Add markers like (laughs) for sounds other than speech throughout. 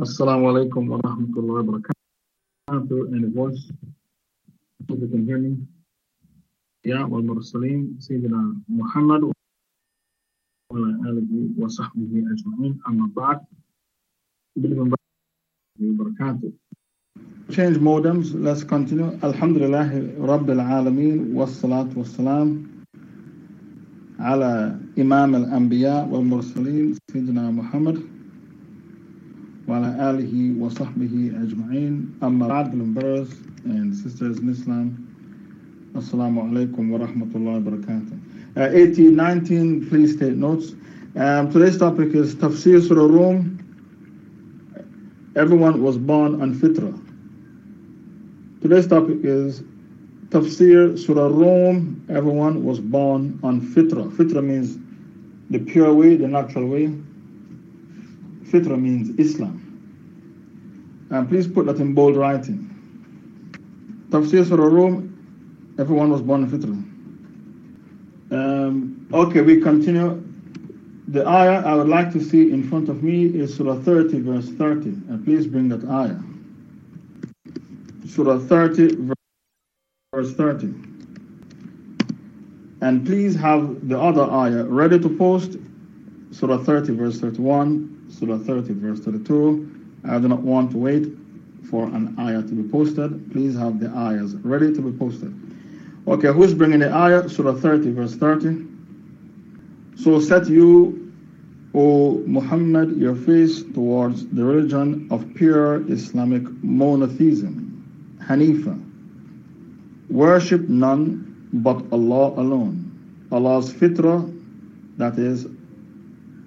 Assalamu alaikum wa rahmatullahi wa barakatuh. And voice, hope you can hear me. Ya wal mursaleen, Sayyidina Muhammad wa alihi wa sahbihi ajma'in. Amma ba'd. Change modems. Let's continue. Alhamdulillah Rabbil Alameen. Wassalatu wassalam. على إمام الأنبياء والمرسلين سيدنا محمد وعلى آله وصحبه أجمعين أما بعد brothers and sisters in Islam Assalamu alaikum wa rahmatullahi wa barakatuh uh, 18, 19 please take notes um, today's topic is Tafsir Surah Rum everyone was born on fitra today's topic is Tafsir Surah Rum everyone was born on fitra fitra means the pure way the natural way Fitra means Islam. And please put that in bold writing. Tafsir Surah Rum, everyone was born in Fitra. Um, okay, we continue. The ayah I would like to see in front of me is Surah 30, verse 30. And please bring that ayah. Surah 30, verse 30. And please have the other ayah ready to post. Surah 30, verse 31, Surah 30, verse 32. I do not want to wait for an ayah to be posted. Please have the ayahs ready to be posted. Okay, who's bringing the ayah? Surah 30, verse 30. So set you, O Muhammad, your face towards the religion of pure Islamic monotheism, Hanifa. Worship none but Allah alone. Allah's fitrah, that is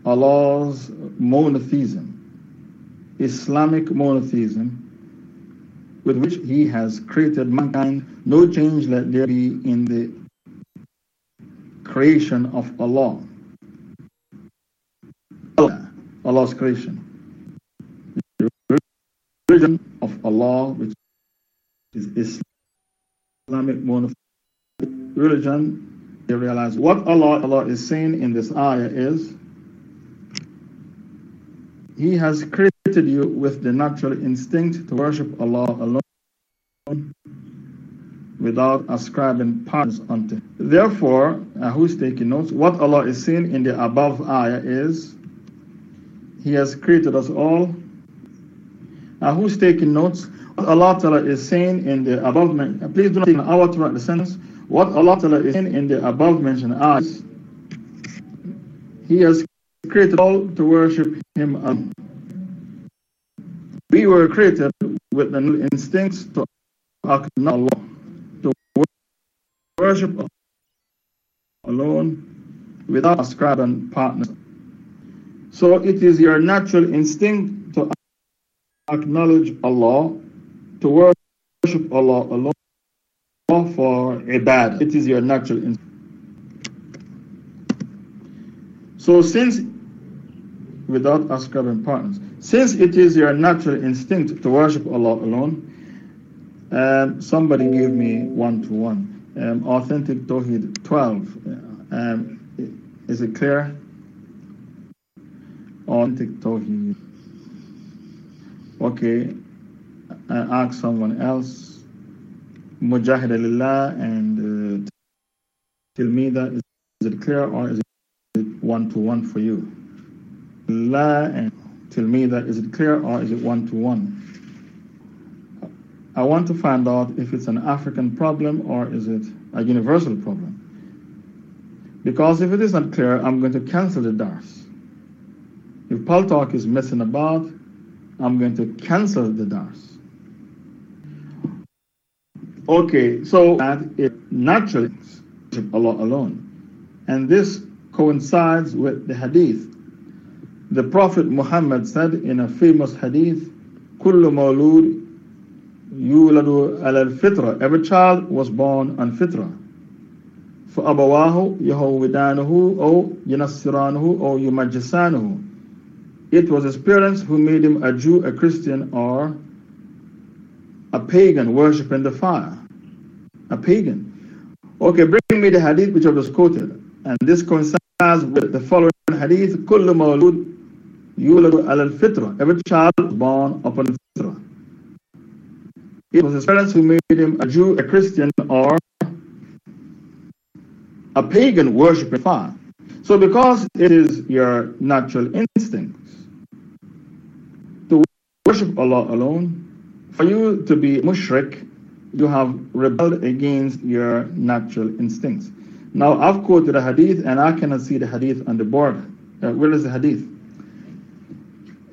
Allah's monotheism, Islamic monotheism, with which He has created mankind. No change let there be in the creation of Allah. Allah Allah's creation. Religion of Allah, which is Islamic monotheism religion, they realize what Allah, Allah is saying in this ayah is he has created you with the natural instinct to worship Allah alone without ascribing partners unto Him. Therefore, uh, who's taking notes? What Allah is saying in the above ayah is He has created us all. Uh, who's taking notes? What Allah Ta'ala is saying in the above uh, please do not take to write the sentence. What Allah Ta'ala is saying in the above mentioned ayahs, He has created all to worship Him alone. We were created with the instincts to acknowledge Allah, to worship alone without ascribing partners. So it is your natural instinct to acknowledge Allah, to worship Allah alone for ibadah. It is your natural instinct. So since without ascribing partners. Since it is your natural instinct to worship Allah alone, um, somebody gave me one to one. Um, Authentic Tawheed 12. Um, is it clear? Authentic Tawheed. Okay. I ask someone else. Mujahid Lillah and uh, Tilmida. Is it clear or is it one to one for you? La and Tilmida, is it clear or is it one to one? I want to find out if it's an African problem or is it a universal problem. Because if it is not clear, I'm going to cancel the dars. If PalTalk is messing about, I'm going to cancel the dars. Okay, so that it naturally Allah alone. And this coincides with the hadith the Prophet Muhammad said in a famous hadith, كل مولود يولد على الفطرة. Every child was born on fitra. فأبواه يهودانه أو ينصرانه أو يمجسانه. It was his parents who made him a Jew, a Christian, or a pagan worshipping the fire. A pagan. Okay, bring me the hadith which I just quoted. And this coincides with the following hadith. كل مولود Yuladu al fitra. Every child born upon fitra. It was his parents who made him a Jew, a Christian, or a pagan worshiping. So, because it is your natural instincts to worship Allah alone, for you to be mushrik, you have rebelled against your natural instincts. Now, I've quoted a hadith and I cannot see the hadith on the board. Uh, where is the hadith?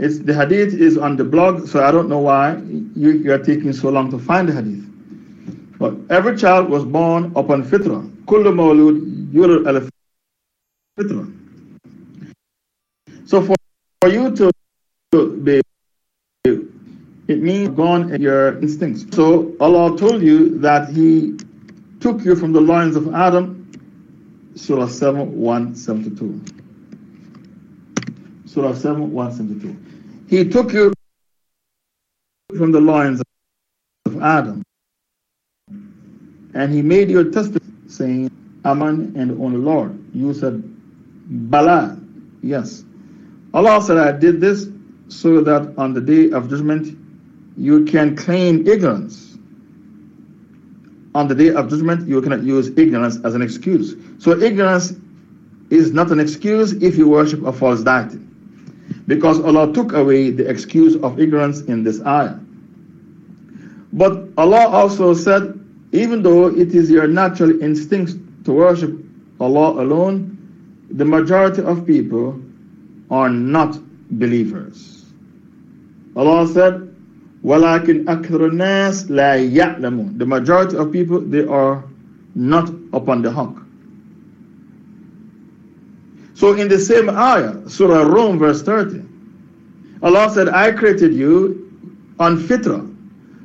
It's, the hadith is on the blog, so I don't know why you, you are taking so long to find the hadith. But every child was born upon fitrah. Kullu mawlud al fitrah. So for, for you to, be, it means gone your instincts. So Allah told you that He took you from the loins of Adam, Surah 7, 172. Surah 7, 172. He took you from the loins of Adam and he made your testimony saying, Aman and only Lord. You said, Bala. Yes. Allah said, I did this so that on the day of judgment you can claim ignorance. On the day of judgment, you cannot use ignorance as an excuse. So, ignorance is not an excuse if you worship a false deity because Allah took away the excuse of ignorance in this ayah. But Allah also said, even though it is your natural instinct to worship Allah alone, the majority of people are not believers. Allah said, وَلَكِنْ أَكْثَرُ النَّاسِ لَا يَعْلَمُونَ The majority of people, they are not upon the haqq. So in the same ayah, Surah Rum, verse 30, Allah said, I created you on fitrah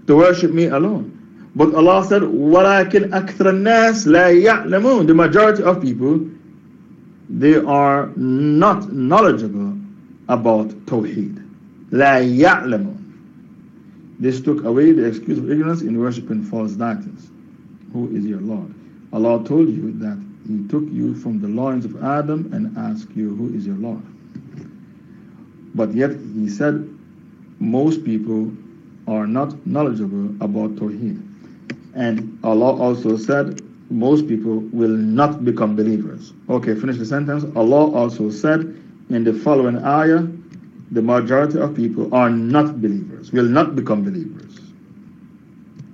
to worship me alone. But Allah said, وَلَكِنْ أَكْثَرَ النَّاسِ لَا يَعْلَمُونَ The majority of people, they are not knowledgeable about Tawheed. لَا يَعْلَمُونَ This took away the excuse of ignorance in worshiping false deities. Who is your Lord? Allah told you that he took you from the loins of Adam and asked you, Who is your Lord? But yet he said, Most people are not knowledgeable about Tawheed. And Allah also said, Most people will not become believers. Okay, finish the sentence. Allah also said in the following ayah, the majority of people are not believers, will not become believers.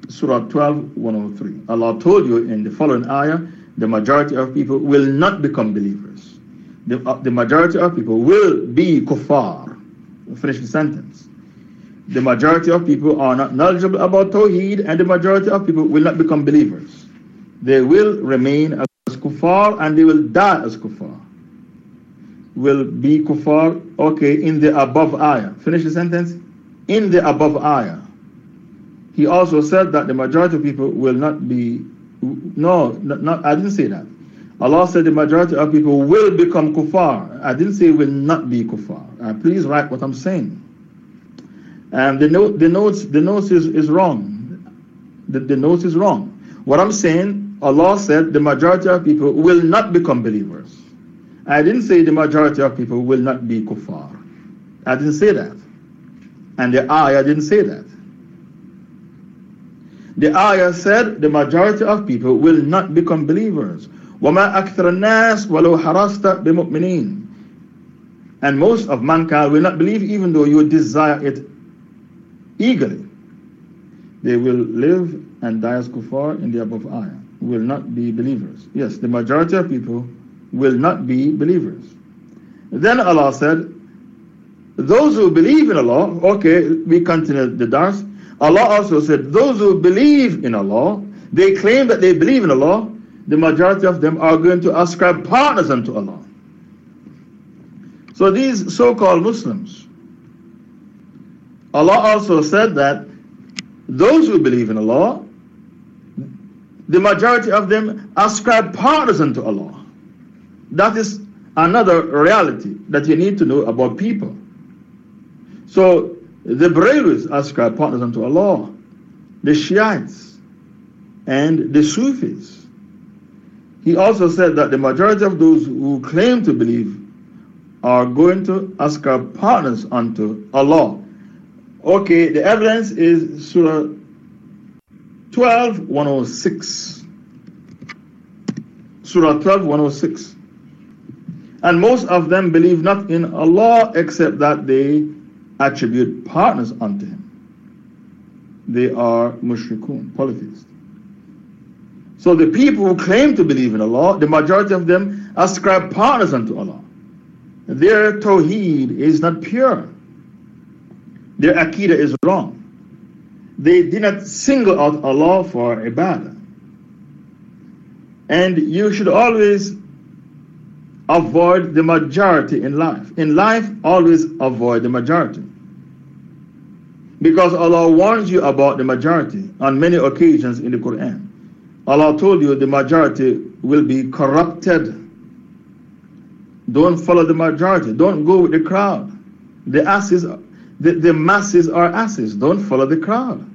Surah 12, 103. Allah told you in the following ayah, the majority of people will not become believers. The, uh, the majority of people will be kuffar. Finish the sentence. The majority of people are not knowledgeable about Tawheed, and the majority of people will not become believers. They will remain as kuffar and they will die as kuffar. Will be kuffar, okay, in the above ayah. Finish the sentence. In the above ayah. He also said that the majority of people will not be no, not, I didn't say that. Allah said the majority of people will become kuffar. I didn't say will not be kuffar. Uh, please write what I'm saying. And the note, the notes, the notes is, is wrong. The, the notes is wrong. What I'm saying, Allah said the majority of people will not become believers. I didn't say the majority of people will not be kuffar. I didn't say that. And the ayah I didn't say that. The ayah said the majority of people will not become believers. وَمَا أَكْثَرَ النَّاسِ وَلَوْ حَرَصْتَ بِمُؤْمِنِينَ And most of mankind will not believe even though you desire it eagerly. They will live and die as kuffar in the above ayah, will not be believers. Yes, the majority of people will not be believers. Then Allah said, those who believe in Allah, okay, we continue the dars.'" Allah also said, those who believe in Allah, they claim that they believe in Allah, the majority of them are going to ascribe partners unto Allah. So these so-called Muslims, Allah also said that those who believe in Allah, the majority of them ascribe partners unto Allah. That is another reality that you need to know about people. So the Brahmins ascribe partners unto Allah, the Shiites, and the Sufis. He also said that the majority of those who claim to believe are going to ascribe partners unto Allah. Okay, the evidence is Surah 12 106. Surah 12 106. And most of them believe not in Allah except that they attribute partners unto Him. They are mushrikun, polytheists. So the people who claim to believe in Allah, the majority of them ascribe partners unto Allah. Their tawheed is not pure. Their aqidah is wrong. They did not single out Allah for ibadah. And you should always avoid the majority in life. In life, always avoid the majority. Because Allah warns you about the majority on many occasions in the Quran. Allah told you the majority will be corrupted. Don't follow the majority. Don't go with the crowd. The asses, the, the masses are asses. Don't follow the crowd.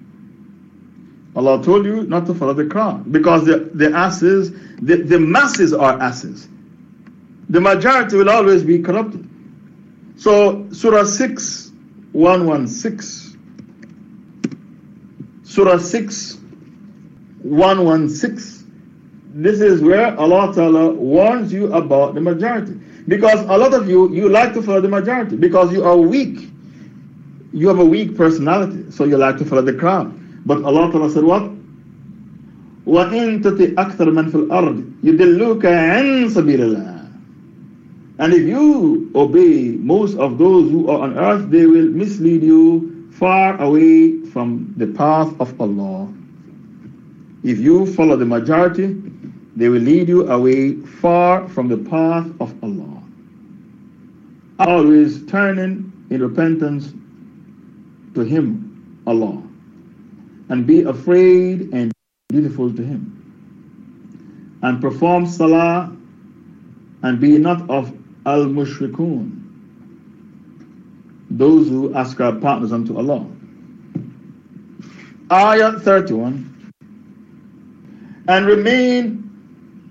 Allah told you not to follow the crowd because the, the asses, the, the masses are asses. The majority will always be corrupted. So, Surah 6, 116. Surah 6, 116. This is where Allah Ta'ala warns you about the majority. Because a lot of you, you like to follow the majority because you are weak. You have a weak personality, so you like to follow the crowd. But Allah Ta'ala said what? وَإِن تُطِعْ أَكْثَرَ مَنْ فِي الْأَرْضِ يُدِلُّكَ عَنْ سَبِيلِ اللَّهِ And if you obey most of those who are on earth, they will mislead you far away from the path of Allah. If you follow the majority, they will lead you away far from the path of Allah. Always turning in repentance to Him, Allah and be afraid and beautiful to him. And perform salah and be not of al mushrikun, those who ascribe partners unto Allah. Ayah 31 And remain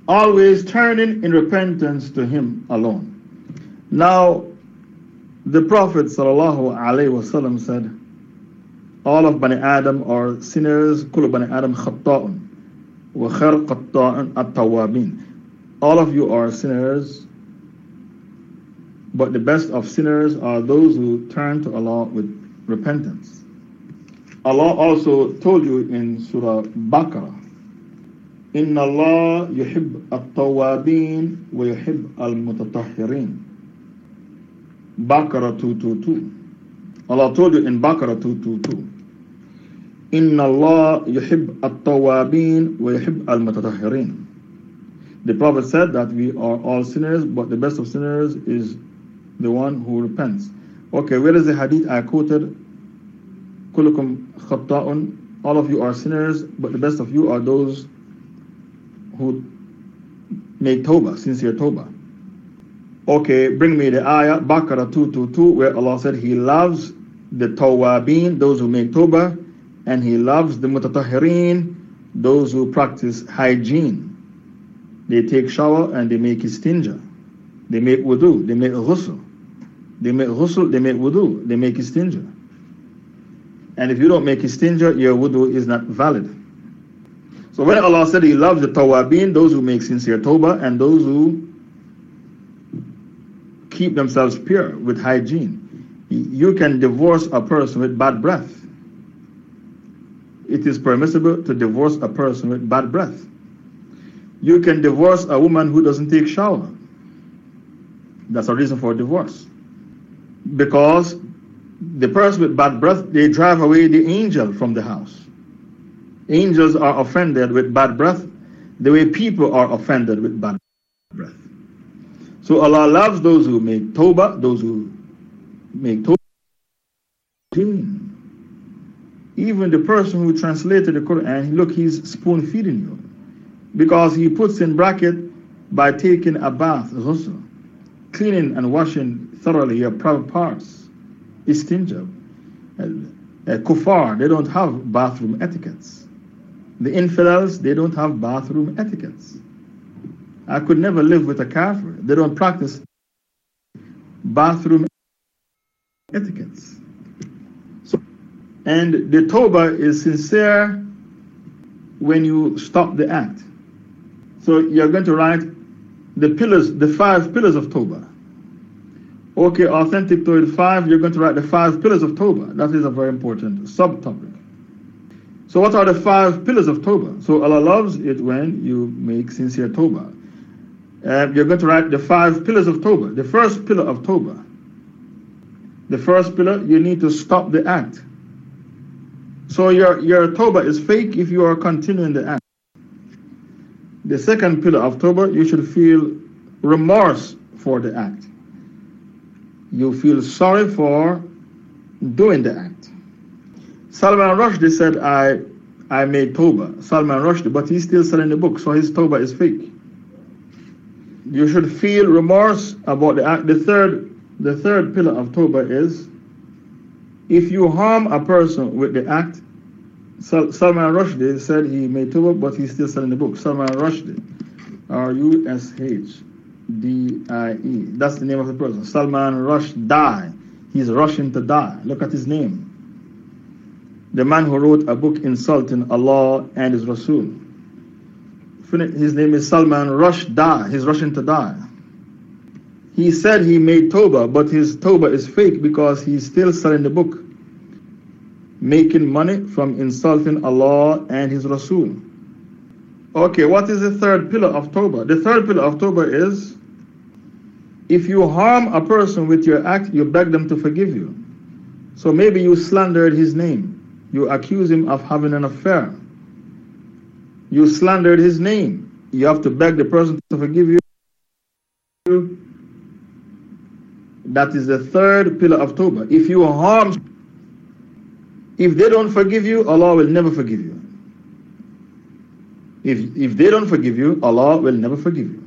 always turning in repentance to Him alone. Now, the Prophet ﷺ said, All of Bani Adam are sinners, Kul Bani Adam khatta'un, wa khair qatta'un at All of you are sinners, but the best of sinners are those who turn to Allah with repentance. Allah also told you in Surah Baqarah, Inna Allah yuhib at-tawabin wa yuhib al-mutatahirin. Baqarah 222. Allah told you in Baqarah 222. Inna Allah yuhib at-tawabin wa yuhib al-mutatahirin. The Prophet said that we are all sinners, but the best of sinners is the one who repents. Okay, where is the hadith I quoted? Kulukum khatta'un. All of you are sinners, but the best of you are those who make tawbah, sincere tawbah. Okay, bring me the ayah, Baqarah 222, where Allah said He loves the tawabin, those who make tawbah, and He loves the mutatahirin, those who practice hygiene. They take shower and they make istinja. They make wudu, they make ghusl. They make ghusl, they make wudu, they make istinja. And if you don't make istinja, your wudu is not valid. So when Allah said He loves the tawabin, those who make sincere tawbah, and those who keep themselves pure with hygiene, you can divorce a person with bad breath it is permissible to divorce a person with bad breath. You can divorce a woman who doesn't take shower. That's a reason for divorce. Because the person with bad breath, they drive away the angel from the house. Angels are offended with bad breath the way people are offended with bad breath. So Allah loves those who make tawbah, those who make tawbah. Even the person who translated the Quran, look, he's spoon feeding you. Because he puts in bracket by taking a bath, ghusl, cleaning and washing thoroughly your private parts. Uh, uh, kuffar, they don't have bathroom etiquettes. The infidels, they don't have bathroom etiquettes. I could never live with a kafir. They don't practice bathroom etiquettes. So, and the Tawbah is sincere when you stop the act. So you're going to write the pillars, the five pillars of Tawbah. Okay, authentic Tawhid 5, you're going to write the five pillars of Tawbah. That is a very important subtopic. So what are the five pillars of Tawbah? So Allah loves it when you make sincere Tawbah. Uh, you're going to write the five pillars of Tawbah. The first pillar of Tawbah. The first pillar, you need to stop the act. So your, your Tawbah is fake if you are continuing the act. The second pillar of Tawbah, you should feel remorse for the act you feel sorry for doing the act. Salman Rushdie said, I, I made Toba. Salman Rushdie, but he's still selling the book, so his Toba is fake. You should feel remorse about the act. The third, the third pillar of Toba is if you harm a person with the act, Salman Rushdie said he made Toba, but he's still selling the book. Salman Rushdie, R U S H D-I-E. That's the name of the person. Salman Rush die. He's rushing to die. Look at his name. The man who wrote a book insulting Allah and His Rasul. His name is Salman Rush die. He's rushing to die. He said he made Toba, but his Toba is fake because he's still selling the book, making money from insulting Allah and His Rasul. Okay, what is the third pillar of Toba? The third pillar of Toba is if you harm a person with your act, you beg them to forgive you. So maybe you slandered his name. You accuse him of having an affair. You slandered his name. You have to beg the person to forgive you. That is the third pillar of Tawbah. If you harm, if they don't forgive you, Allah will never forgive you. If, if they don't forgive you, Allah will never forgive you.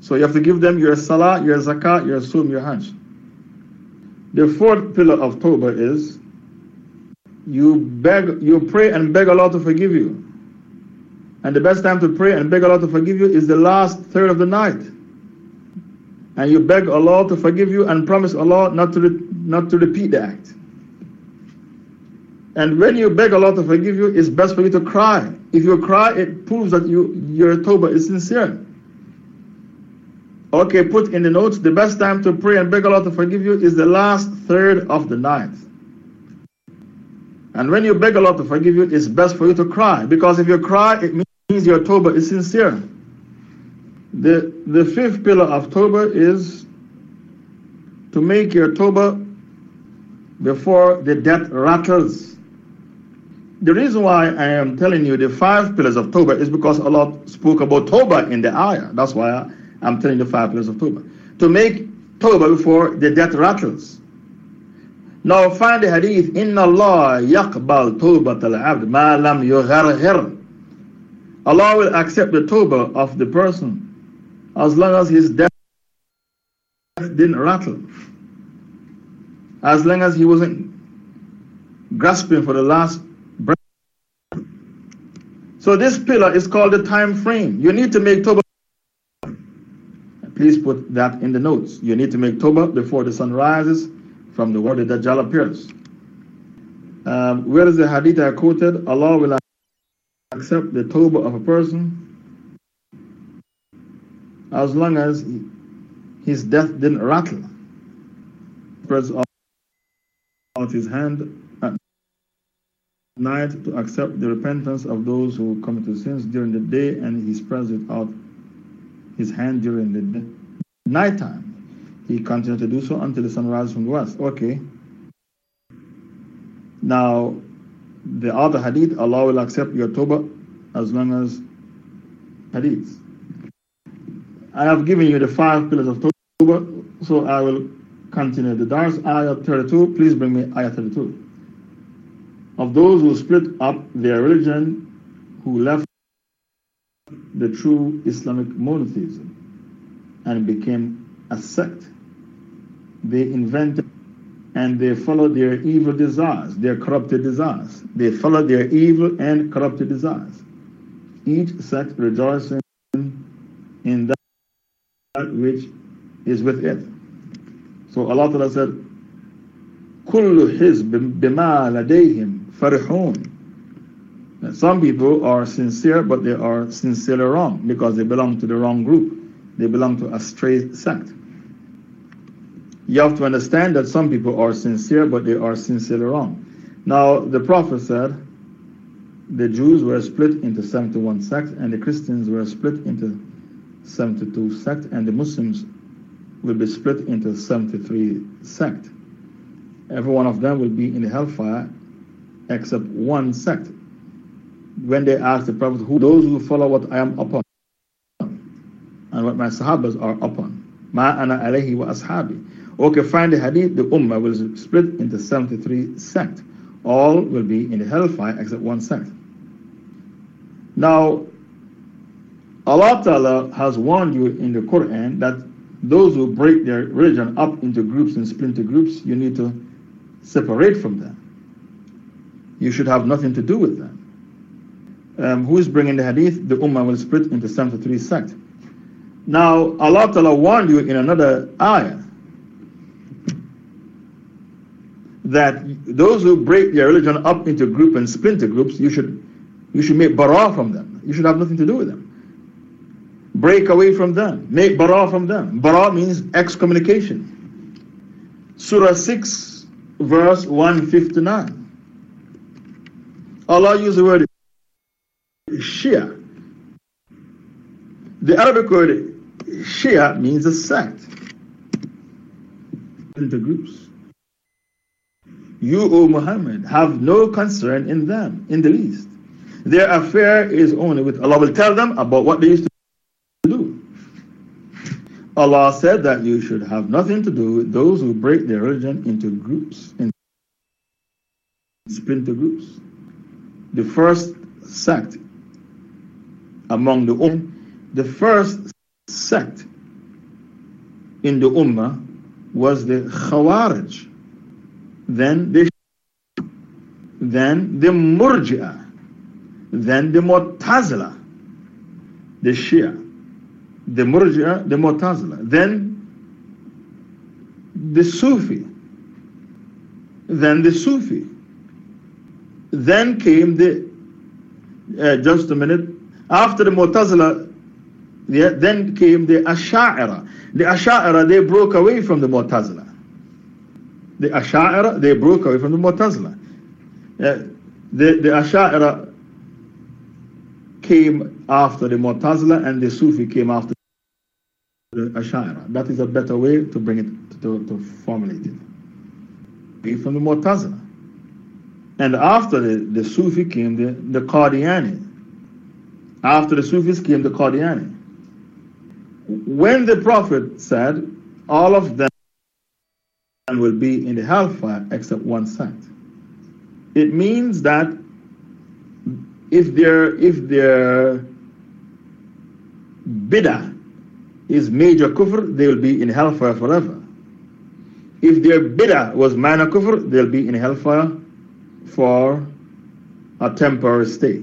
So you have to give them your salah, your zakat, your sum, your hajj. The fourth pillar of Tawbah is you beg, you pray and beg Allah to forgive you. And the best time to pray and beg Allah to forgive you is the last third of the night. And you beg Allah to forgive you and promise Allah not to, not to repeat the act. And when you beg Allah to forgive you, it's best for you to cry. If you cry, it proves that you, your tawbah is sincere. Okay, put in the notes the best time to pray and beg Allah to forgive you is the last third of the night. And when you beg Allah to forgive you, it's best for you to cry. Because if you cry, it means your tawbah is sincere. The, the fifth pillar of tawbah is to make your tawbah before the death rattles. The reason why I am telling you the five pillars of Toba is because Allah spoke about Toba in the ayah. That's why I'm telling you the five pillars of Toba. To make Toba before the death rattles. Now find the hadith, Inna Allah yaqbal Toba al-abd ma lam. Allah will accept the Toba of the person as long as his death didn't rattle. As long as he wasn't grasping for the last. So this pillar is called the time frame. You need to make Tawbah Please put that in the notes. You need to make Tawbah before the sun rises from the word that Dajjal appears. Um, where is the hadith I quoted? Allah will accept the Tawbah of a person as long as his death didn't rattle. Spreads out his hand night to accept the repentance of those who commit sins during the day, and he spreads it out his hand during the nighttime. He continued to do so until the sun rises from the west. Okay. Now, the other hadith, Allah will accept your tawbah as long as hadith. I have given you the five pillars of tawbah, so I will continue. The Dars, ayah 32, please bring me ayah 32 Of those who split up their religion, who left the true Islamic monotheism and became a sect. They invented and they followed their evil desires, their corrupted desires. They followed their evil and corrupted desires. Each sect rejoicing in that which is with it. So Allah Ta'ala said, كل حزب بما لديهم farihun. Some people are sincere, but they are sincerely wrong because they belong to the wrong group. They belong to a stray sect. You have to understand that some people are sincere, but they are sincerely wrong. Now, the Prophet said the Jews were split into 71 sects, and the Christians were split into 72 sects, and the Muslims will be split into 73 sects. Every one of them will be in the hellfire except one sect. When they asked the Prophet, who those who follow what I am upon and what my Sahabas are upon. Ma ana alayhi wa ashabi. Okay, find the hadith, the Ummah will split into 73 sects. All will be in the hellfire except one sect. Now, Allah Ta'ala has warned you in the Quran that those who break their religion up into groups and splinter groups, you need to separate from them. You should have nothing to do with them. Um, who is bringing the hadith? The Ummah will split into 73 sects. Now, Allah Ta'ala warned you in another ayah that those who break their religion up into group and splinter groups, you should, you should make bara from them. You should have nothing to do with them. Break away from them. Make bara from them. Bara means excommunication. Surah 6, verse 159. Allah used the word Shia. The Arabic word Shia means a sect. Into groups. You, O Muhammad, have no concern in them in the least. Their affair is only with Allah will tell them about what they used to do. Allah said that you should have nothing to do with those who break their religion into groups, into splinter groups. The first sect among the Ummah, the first sect in the Ummah was the Khawarij, then the then the Murji'ah, then the Mu'tazila, the Shia, the Murji'ah, the Mu'tazila, then the Sufi, then the Sufi, then came the, uh, just a minute, after the Mu'tazila, yeah, then came the Asha'ira. The Asha'ira, they broke away from the Mu'tazila. The Asha'ira, they broke away from the Mu'tazila. The, the Asha'ira came after the Mu'tazila and the Sufi came after the Asha'ira. That is a better way to bring it, to, to formulate it. Came from the Mu'tazila. And after the, the Sufi came the, the Qadiani. After the Sufis came the Qadiani. When the Prophet said, all of them will be in the hellfire except one sect, it means that if their if their bid'ah is major kufr, they will be in hellfire forever. If their bid'ah was minor kufr, they'll be in hellfire for a temporary stay.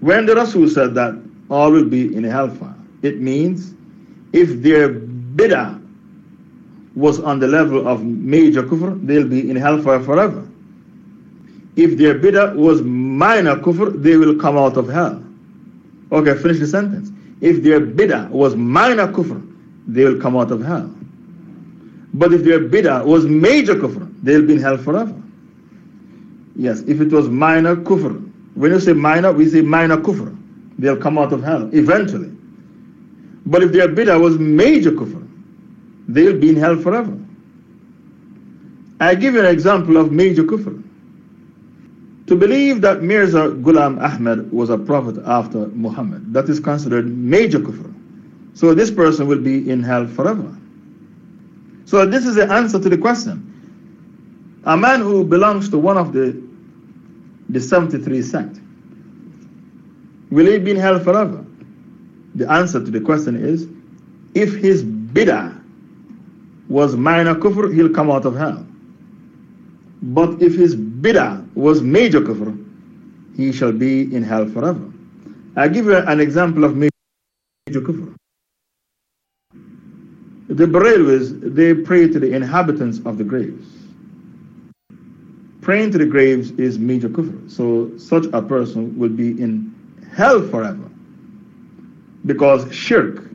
When the Rasul said that all will be in hellfire, it means if their bid'ah was on the level of major kufr, they'll be in hellfire forever. If their bid'ah was minor kufr, they will come out of hell. Okay, finish the sentence. If their bid'ah was minor kufr, they will come out of hell. But if their bid'ah was major kufr, they'll be in hell forever. Yes, if it was minor kufr. When you say minor, we say minor kufr. They'll come out of hell eventually. But if their bid'ah was major kufr, they'll be in hell forever. I give you an example of major kufr. To believe that Mirza Ghulam Ahmed was a prophet after Muhammad, that is considered major kufr. So this person will be in hell forever. So this is the answer to the question. A man who belongs to one of the, the 73 sect, will he be in hell forever? The answer to the question is, if his bid'ah was minor kufr, he'll come out of hell. But if his bid'ah was major kufr, he shall be in hell forever. I give you an example of major kufr. The Barelwis, they pray to the inhabitants of the graves. Praying to the graves is major kufr. So such a person will be in hell forever. Because shirk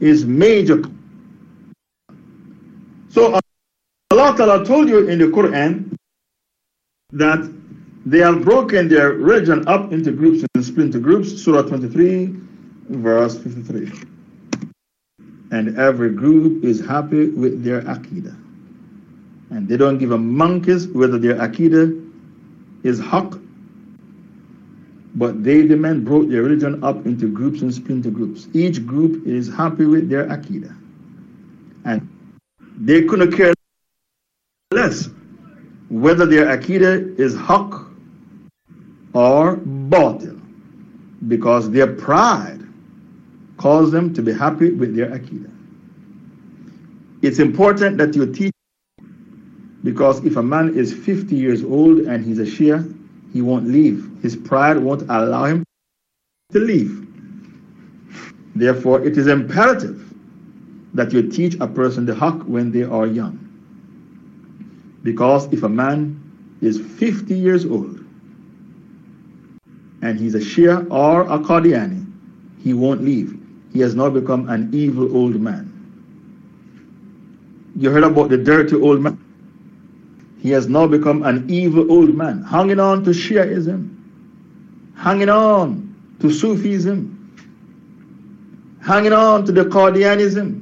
is major. So Allah Ta'ala told you in the Quran that they have broken their religion up into groups and split into groups. Surah 23, verse 53. And every group is happy with their Aqidah. And they don't give a monkey's whether their Aqidah is haqq. But they, the men, broke their religion up into groups and split into groups. Each group is happy with their Aqidah. And they couldn't care less whether their Aqidah is haqq or batil. Because their pride caused them to be happy with their Aqidah. It's important that you teach because if a man is 50 years old and he's a Shia, he won't leave. His pride won't allow him to leave. Therefore, it is imperative that you teach a person the haqq when they are young. Because if a man is 50 years old and he's a Shia or a Qadiani, he won't leave. He has now become an evil old man. You heard about the dirty old man? He has now become an evil old man, hanging on to Shiaism, hanging on to Sufism, hanging on to the Qadianism.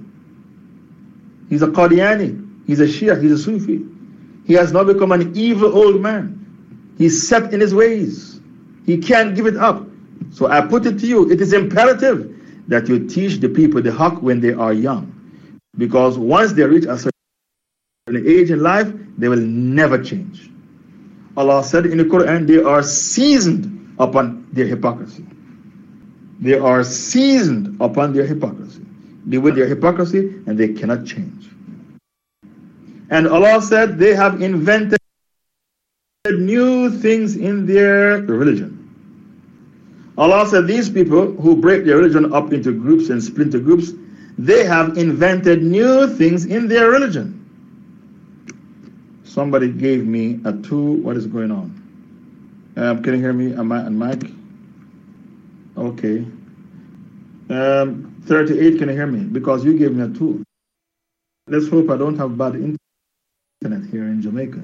He's a Qadiani, he's a Shia, he's a Sufi. He has now become an evil old man. He's set in his ways. He can't give it up. So I put it to you, it is imperative that you teach the people the haqq when they are young. Because once they reach a certain age in life, they will never change. Allah said in the Quran, they are seasoned upon their hypocrisy. They are seasoned upon their hypocrisy. They with their hypocrisy and they cannot change. And Allah said they have invented new things in their religion. Allah said these people who break their religion up into groups and splinter groups, they have invented new things in their religion. Somebody gave me a two. What is going on? Um, can you hear me am I on mic? Okay. Um, 38, can you hear me? Because you gave me a two. Let's hope I don't have bad internet here in Jamaica.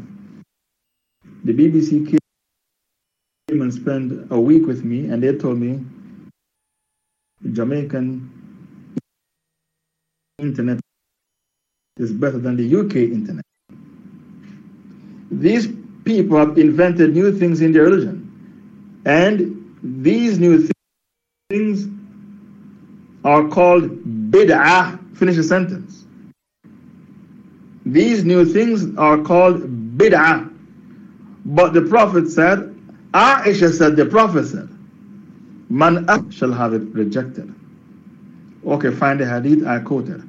The BBC came and spent a week with me, and they told me Jamaican internet is better than the UK internet. These people have invented new things in their religion. And these new things are called bid'ah. Finish the sentence. These new things are called bid'ah. But the Prophet said, Aisha said, the Prophet said, Man ah- shall have it rejected. Okay, find the hadith I quoted.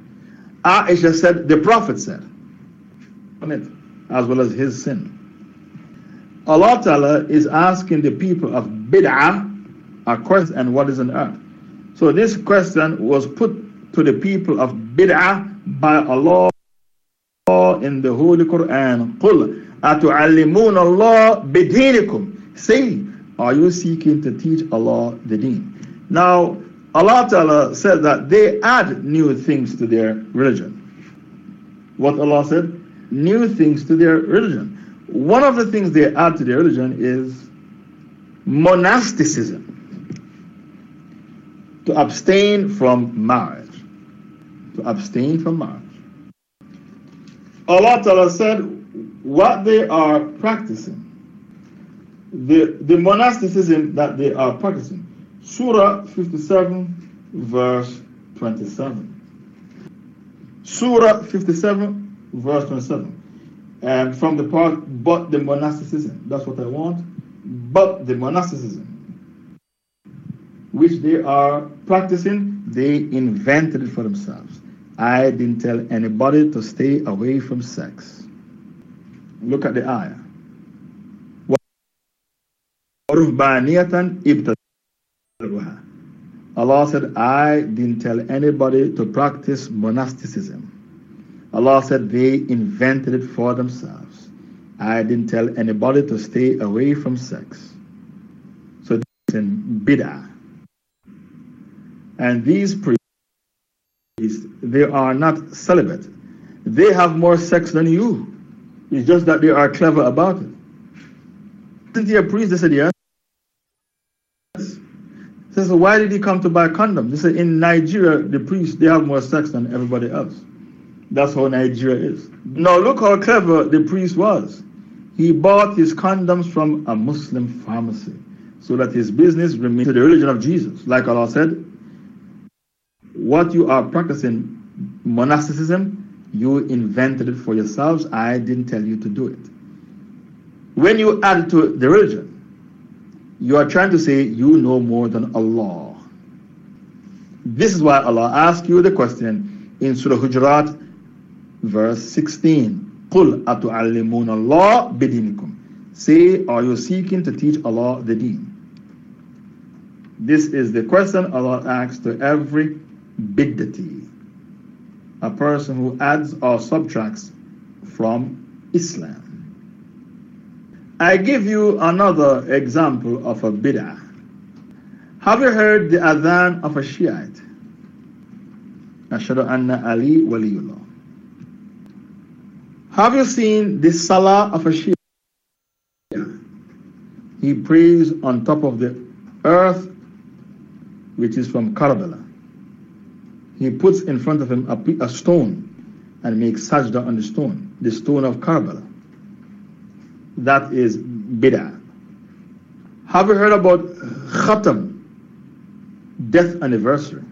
Aisha said, the Prophet said, on it as well as his sin. Allah Ta'ala is asking the people of bid'ah a question and what is an earth. So this question was put to the people of bid'ah by Allah in the Holy Quran. قُلْ أَتُعَلِّمُونَ اللَّهِ بِدِينِكُمْ Say, are you seeking to teach Allah the deen? Now, Allah Ta'ala said that they add new things to their religion. What Allah said? New things to their religion. One of the things they add to their religion is monasticism, to abstain from marriage. To abstain from marriage. Allah Ta'ala said what they are practicing, the, the monasticism that they are practicing. Surah 57, verse 27. Surah 57, verse 27. And from the part, but the monasticism. That's what I want. But the monasticism, which they are practicing, they invented it for themselves. I didn't tell anybody to stay away from sex. Look at the ayah. Allah said, I didn't tell anybody to practice monasticism. Allah said they invented it for themselves. I didn't tell anybody to stay away from sex. So this is in bid'ah. And these priests, they are not celibate. They have more sex than you. It's just that they are clever about it. Isn't he a priest? They said, yes. Says, why did he come to buy condoms? They said, in Nigeria, the priests, they have more sex than everybody else. That's how Nigeria is. Now look how clever the priest was. He bought his condoms from a Muslim pharmacy so that his business remained to the religion of Jesus. Like Allah said, what you are practicing, monasticism, you invented it for yourselves. I didn't tell you to do it. When you add to the religion, you are trying to say you know more than Allah. This is why Allah asked you the question in Surah Hujurat verse 16. قُلْ أَتُعَلِّمُونَ اللَّهِ بِدِينِكُمْ Say, are you seeking to teach Allah the deen? This is the question Allah asks to every biddati, a person who adds or subtracts from Islam. I give you another example of a bid'ah. Have you heard the adhan of a Shiite? Ashadu anna Ali waliyullah. Have you seen the salah of a Shia? He prays on top of the earth, which is from Karbala. He puts in front of him a, a stone and makes sajda on the stone, the stone of Karbala. That is bid'ah. Have you heard about Khatam, death anniversary?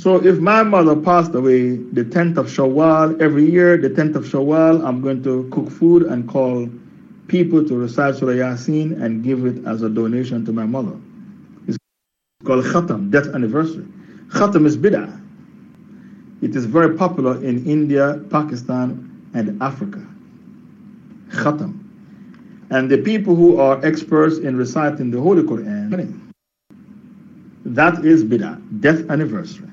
So if my mother passed away the 10th of Shawwal, every year, the 10th of Shawwal, I'm going to cook food and call people to recite Surah Yasin and give it as a donation to my mother. It's called Khatam, death anniversary. Khatam is bid'ah. It is very popular in India, Pakistan, and Africa. Khatam. And the people who are experts in reciting the Holy Quran, that is bid'ah, death anniversary.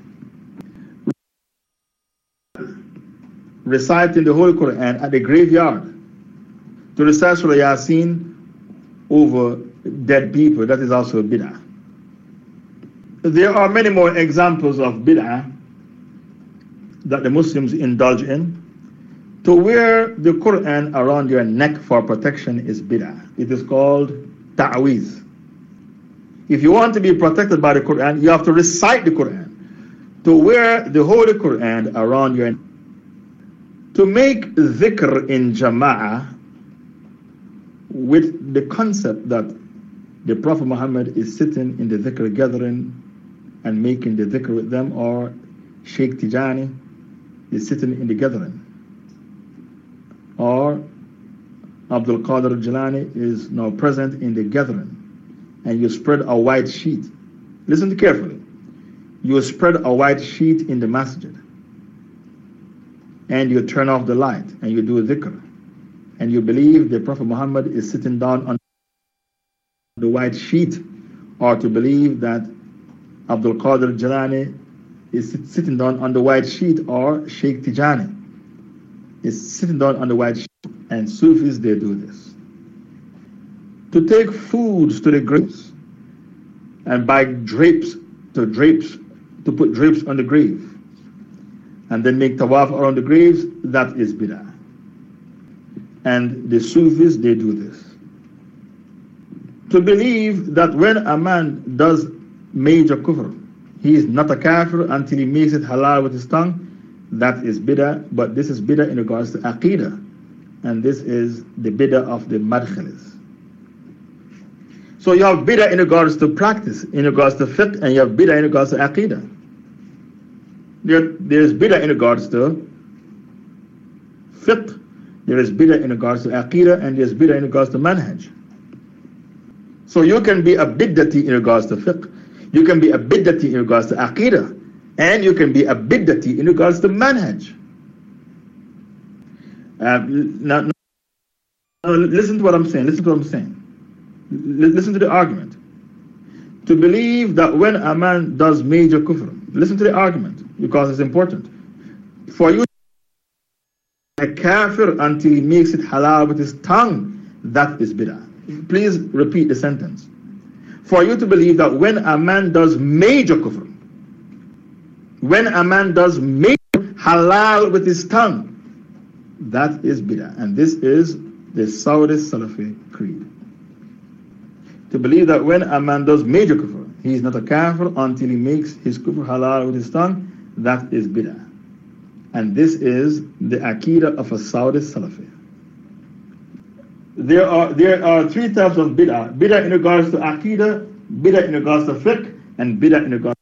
Reciting the Holy Quran at the graveyard to recite Surah Yasin over dead people. That is also bid'ah. There are many more examples of bid'ah that the Muslims indulge in. To wear the Quran around your neck for protection is bid'ah. It is called ta'wiz. If you want to be protected by the Quran, you have to recite the Quran. To wear the Holy Quran around your neck to make dhikr in jama'ah with the concept that the Prophet Muhammad is sitting in the dhikr gathering and making the dhikr with them, or Sheikh Tijani is sitting in the gathering, or Abdul Qadir Jilani is now present in the gathering, and you spread a white sheet. Listen carefully. You spread a white sheet in the masjid and you turn off the light and you do dhikr. And you believe the Prophet Muhammad is sitting down on the white sheet or to believe that Abdul Qadir Jilani is sitting down on the white sheet or Sheikh Tijani is sitting down on the white sheet and Sufis they do this. To take foods to the graves and buy drapes to drapes to put drapes on the grave and then make tawaf around the graves, that is bid'ah. And the Sufis, they do this. To believe that when a man does major kufr, he is not a kafir until he makes it halal with his tongue, that is bid'ah, but this is bid'ah in regards to aqidah. And this is the bid'ah of the madkhalis. So you have bid'ah in regards to practice, in regards to fiqh, and you have bid'ah in regards to aqidah there, there is bid'ah in regards to fiqh, there is bid'ah in regards to aqidah, and there is bid'ah in regards to manhaj. So you can be a biddati in regards to fiqh, you can be a biddati in regards to aqidah, and you can be a biddati in regards to manhaj. Uh, now, now, listen to what I'm saying. Listen to what I'm saying. Listen to the argument. to believe that when a man does major kufr, listen to the argument because it's important. For you, a kafir until he makes it halal with his tongue, that is bid'ah. Please repeat the sentence. For you to believe that when a man does major kufr, when a man does major halal with his tongue, that is bid'ah. And this is the Saudi Salafi creed. To believe that when a man does major kufr, he is not a kafir until he makes his kufr halal with his tongue, that is bid'ah. And this is the aqidah of a Saudi Salafi. There are, there are three types of bid'ah. Bid'ah in regards to aqidah, bid'ah in regards to fiqh, and bid'ah in regards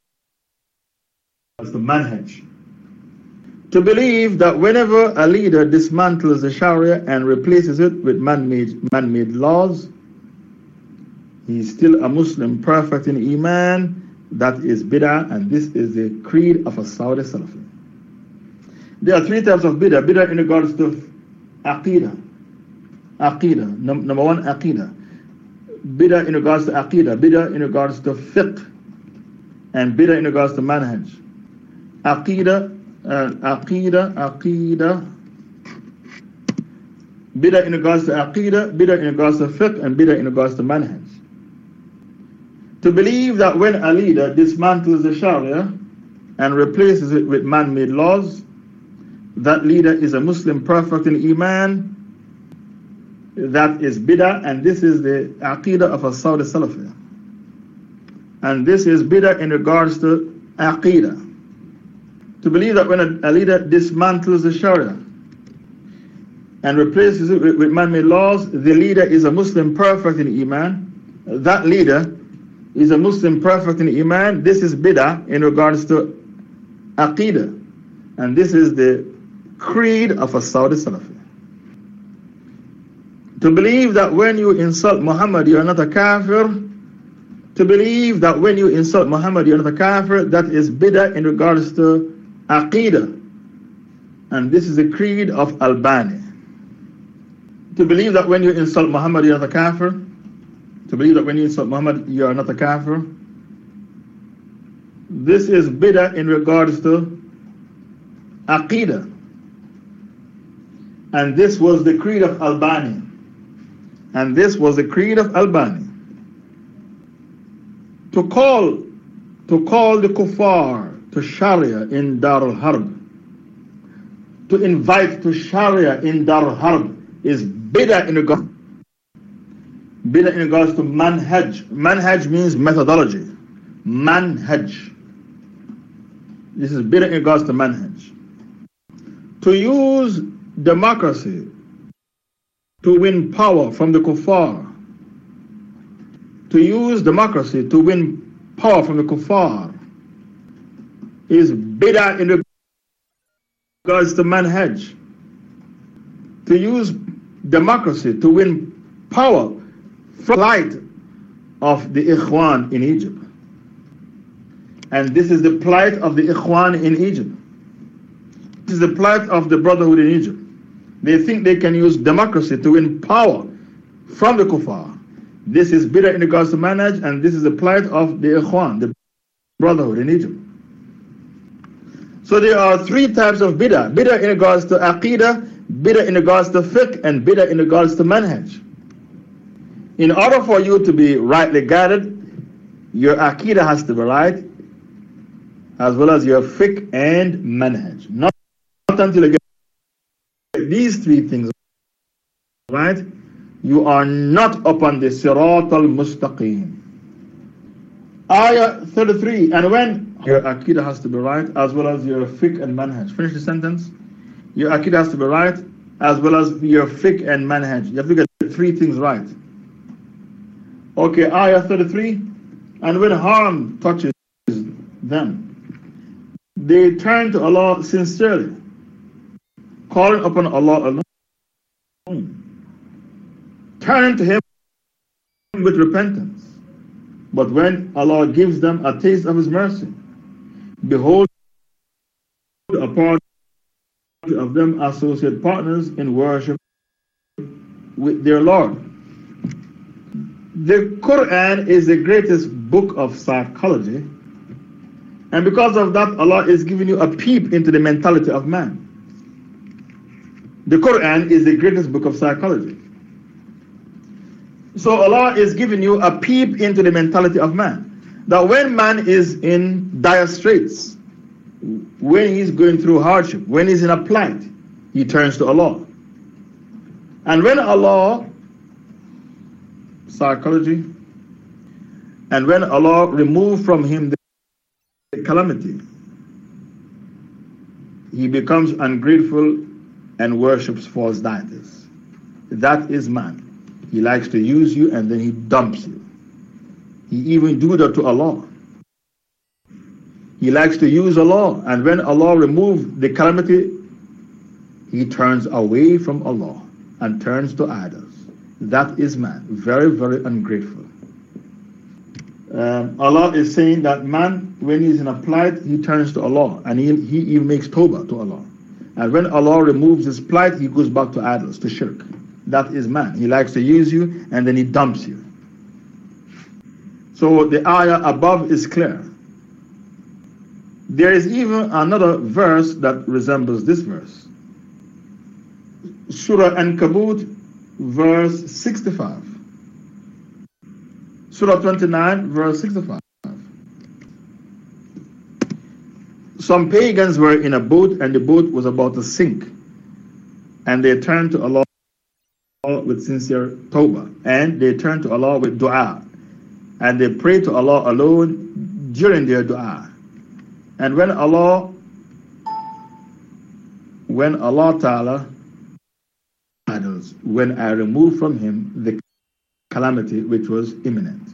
to manhaj to believe that whenever a leader dismantles the Sharia and replaces it with man-made man-made laws, he is still a Muslim perfect in Iman. That is bid'ah, and this is the creed of a Saudi Salafi. There are three types of bid'ah. Bid'ah in regards to aqidah. Aqidah. Num number one, aqidah. Bid'ah in regards to aqidah. Bid'ah in regards to fiqh. And bid'ah in regards to manhaj. Aqidah uh, Aqidah, Aqidah, Bidah in regards to Aqidah, Bidah in regards to fiqh, and Bidah in regards to manhaj. To believe that when a leader dismantles the Sharia and replaces it with man made laws, that leader is a Muslim perfect in Iman. That is Bidah, and this is the Aqidah of a Saudi Salafi. And this is Bidah in regards to Aqidah to believe that when a, a leader dismantles the Sharia and replaces it with, with man made laws, the leader is a Muslim perfect in Iman. That leader is a Muslim perfect in Iman. This is bid'ah in regards to Aqidah. And this is the creed of a Saudi Salafi. To believe that when you insult Muhammad, you are not a kafir. To believe that when you insult Muhammad, you are not a kafir, that is bid'ah in regards to Aqidah. And this is the creed of Albani. To believe that when you insult Muhammad, you're not a kafir. To believe that when you insult Muhammad, you are not a kafir. This is bid'ah in regards to Aqidah. And this was the creed of Albani. And this was the creed of Albani. To call, to call the kuffar to Sharia in Dar al-Harb. To invite to Sharia in Dar al-Harb is bid'ah in regards bid'ah in regards to manhaj. Manhaj means methodology. Manhaj. This is bid'ah in regards to manhaj. To use democracy to win power from the kuffar. To use democracy to win power from the kuffar is bid'ah in regards to manhaj. To use democracy to win power from light of the Ikhwan in Egypt. And this is the plight of the Ikhwan in Egypt. This is the plight of the Brotherhood in Egypt. They think they can use democracy to win power from the kuffar. This is bid'ah in regards to manhaj, and this is the plight of the Ikhwan, the Brotherhood in Egypt. So there are three types of bid'ah. Bid'ah in regards to aqidah, bid'ah in regards to fiqh, and bid'ah in regards to manhaj. In order for you to be rightly guided, your aqidah has to be right, as well as your fiqh and manhaj. Not, not until you get these three things right, you are not upon the sirat al-mustaqim. Ayah 33, and when your Aqidah has to be right as well as your fiqh and manhaj. Finish the sentence. Your Aqidah has to be right as well as your fiqh and manhaj. You have to get three things right. Okay, ayah 33. And when harm touches them, they turn to Allah sincerely, calling upon Allah alone. Turn to Him with repentance. But when Allah gives them a taste of His mercy, Behold, a part of them associate partners in worship with their Lord. The Quran is the greatest book of psychology. And because of that, Allah is giving you a peep into the mentality of man. The Quran is the greatest book of psychology. So Allah is giving you a peep into the mentality of man. That when man is in dire straits, when he's going through hardship, when he's in a plight, he turns to Allah. And when Allah, psychology, and when Allah remove from him the calamity, he becomes ungrateful and worships false deities. That is man. He likes to use you and then he dumps you. He even do that to Allah. He likes to use Allah, and when Allah remove the calamity, he turns away from Allah and turns to idols. That is man, very, very ungrateful. Um, Allah is saying that man, when he's in a plight, he turns to Allah and he, he even makes tawbah to Allah. And when Allah removes his plight, he goes back to idols, to shirk. That is man. He likes to use you and then he dumps you. So the ayah above is clear. There is even another verse that resembles this verse. Surah Ankabut, verse 65. Surah 29, verse 65. Some pagans were in a boat and the boat was about to sink. And they turned to Allah with sincere tawbah. And they turned to Allah with dua. And they prayed to Allah alone during their dua. And when Allah, when Allah Ta'ala when I removed from him the calamity which was imminent.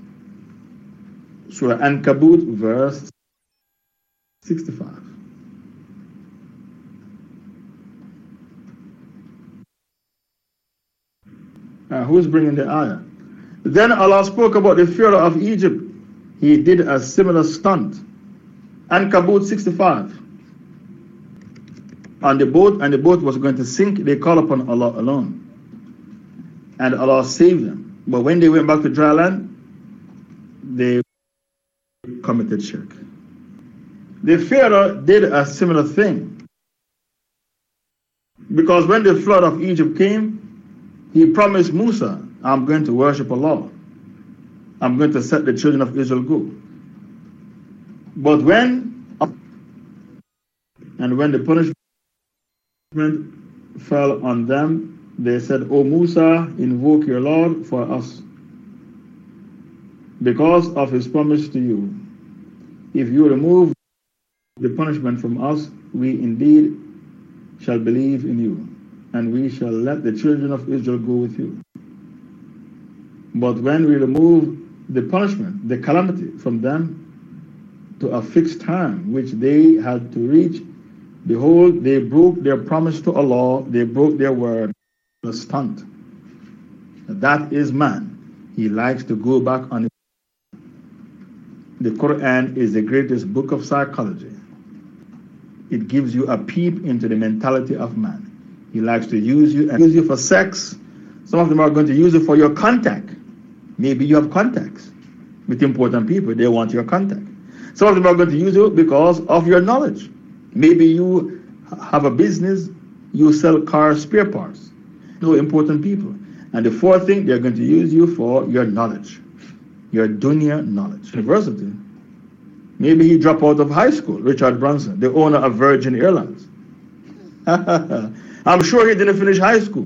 Surah Ankabut, verse 65. Uh, who's bringing the ayah? Then Allah spoke about the Pharaoh of Egypt. He did a similar stunt. Ankabut 65. On the boat, and the boat was going to sink, they call upon Allah alone. And Allah saved them. But when they went back to dry land, they committed shirk. The Pharaoh did a similar thing. Because when the flood of Egypt came, he promised Musa, I'm going to worship Allah. I'm going to set the children of Israel go. But when and when the punishment fell on them, they said, O Musa, invoke your Lord for us because of his promise to you. If you remove the punishment from us, we indeed shall believe in you, and we shall let the children of Israel go with you. But when we remove the punishment, the calamity from them to a fixed time which they had to reach, behold, they broke their promise to Allah, they broke their word, a stunt. That is man. He likes to go back on his. the Quran is the greatest book of psychology. It gives you a peep into the mentality of man. He likes to use you and use you for sex. Some of them are going to use you for your contact. Maybe you have contacts with important people. They want your contact. Some of them are going to use you because of your knowledge. Maybe you have a business, you sell car spare parts to important people. And the fourth thing, they're going to use you for your knowledge your dunya knowledge. University. Maybe he dropped out of high school, Richard Branson, the owner of Virgin Airlines. (laughs) I'm sure he didn't finish high school.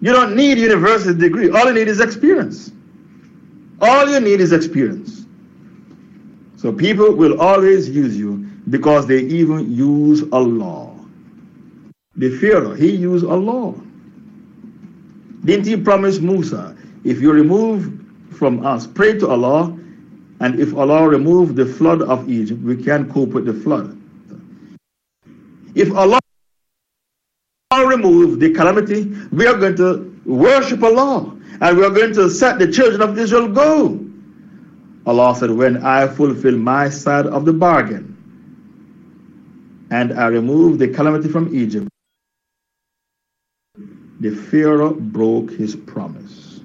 You don't need university degree. All you need is experience. All you need is experience. So people will always use you because they even use Allah. The Pharaoh, he used Allah. Didn't he promise Musa, if you remove from us. Pray to Allah, and if Allah remove the flood of Egypt, we can cope with the flood. If Allah remove the calamity, we are going to worship Allah, and we are going to set the children of Israel go. Allah said, when I fulfill my side of the bargain, and I remove the calamity from Egypt, the Pharaoh broke his promise.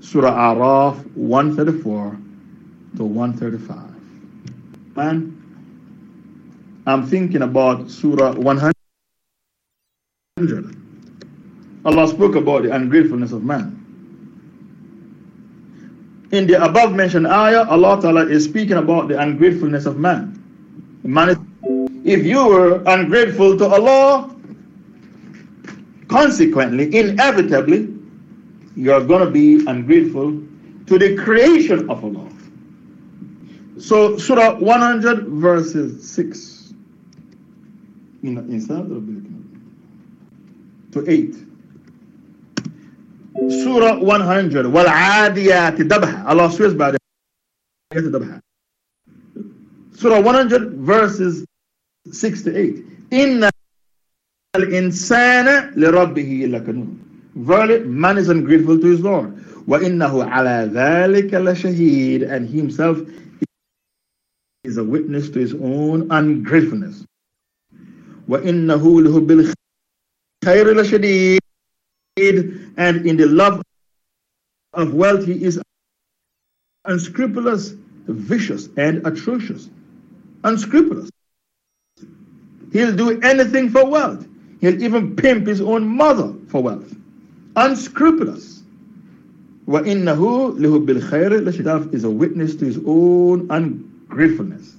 Surah Araf 134 to 135. Man, I'm thinking about Surah 100. Allah spoke about the ungratefulness of man. In the above mentioned ayah, Allah Ta'ala is speaking about the ungratefulness of man. man if you were ungrateful to Allah, Consequently, inevitably, you're going to be ungrateful to the creation of Allah. So, Surah 100, verses 6 in, inside to 8. Surah 100, Wal Adiyati Dabha. Allah swears by the Surah 100, verses 6 to 8. Inna الْإِنسَانَ لِرَبِّهِ لَكَنُونَ Verily, man is ungrateful to his Lord. وَإِنَّهُ عَلَى ذَلِكَ لَشَهِيدٌ And he himself is a witness to his own ungratefulness. وَإِنَّهُ لِهُ بِالْخَيْرِ لَشَدِيدٌ And in the love of wealth he is unscrupulous, vicious, and atrocious. Unscrupulous. He'll do anything for wealth. He'll even pimp his own mother for wealth. Unscrupulous. وَإِنَّهُ لِهُ بِالْخَيْرِ لَشِدَافِ is a witness to his own ungratefulness.